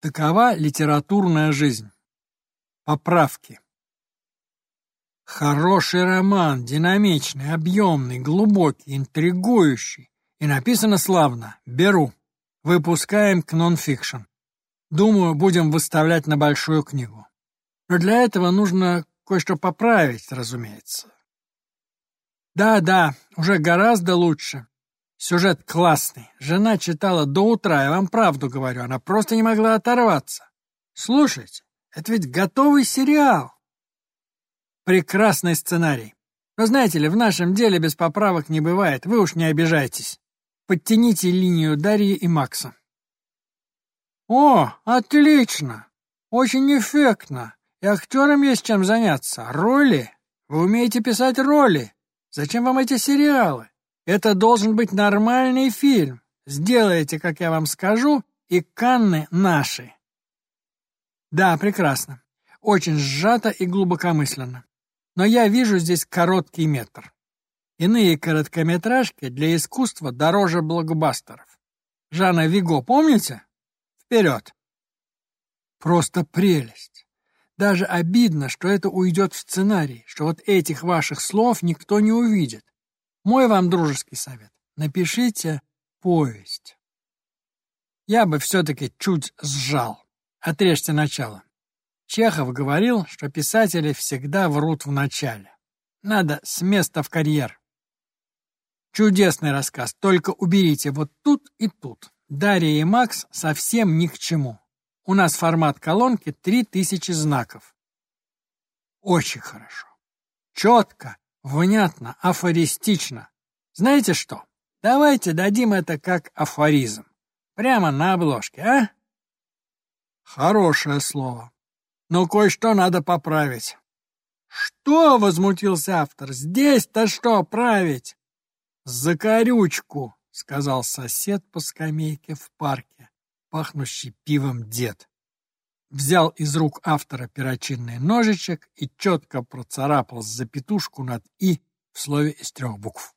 Такова литературная жизнь. Поправки. Хороший роман, динамичный, объемный, глубокий, интригующий. И написано славно. Беру. Выпускаем к нонфикшн. Думаю, будем выставлять на большую книгу. Но для этого нужно кое-что поправить, разумеется. Да-да, уже гораздо лучше. Сюжет классный. Жена читала до утра, я вам правду говорю, она просто не могла оторваться. Слушайте, это ведь готовый сериал. Прекрасный сценарий. Но знаете ли, в нашем деле без поправок не бывает, вы уж не обижайтесь. Подтяните линию Дарьи и Макса. О, отлично! Очень эффектно. И актерам есть чем заняться. Роли? Вы умеете писать роли. Зачем вам эти сериалы? Это должен быть нормальный фильм. Сделайте, как я вам скажу, и Канны наши. Да, прекрасно. Очень сжато и глубокомысленно. Но я вижу здесь короткий метр. Иные короткометражки для искусства дороже блокбастеров. Жанна Виго, помните? Вперед! Просто прелесть. Даже обидно, что это уйдет в сценарий, что вот этих ваших слов никто не увидит. Мой вам дружеский совет. Напишите повесть. Я бы все-таки чуть сжал. Отрежьте начало. Чехов говорил, что писатели всегда врут в начале. Надо с места в карьер. Чудесный рассказ, только уберите вот тут и тут. Дарья и Макс совсем ни к чему. У нас формат колонки 3000 знаков. Очень хорошо. Четко, внятно, афористично. Знаете что? Давайте дадим это как афоризм. Прямо на обложке, а? Хорошее слово. Но кое-что надо поправить. Что? — возмутился автор. Здесь-то что править? Закорючку, — сказал сосед по скамейке в парке пахнущий пивом дед. Взял из рук автора перочинный ножичек и четко процарапал запятушку над «и» в слове из трех букв.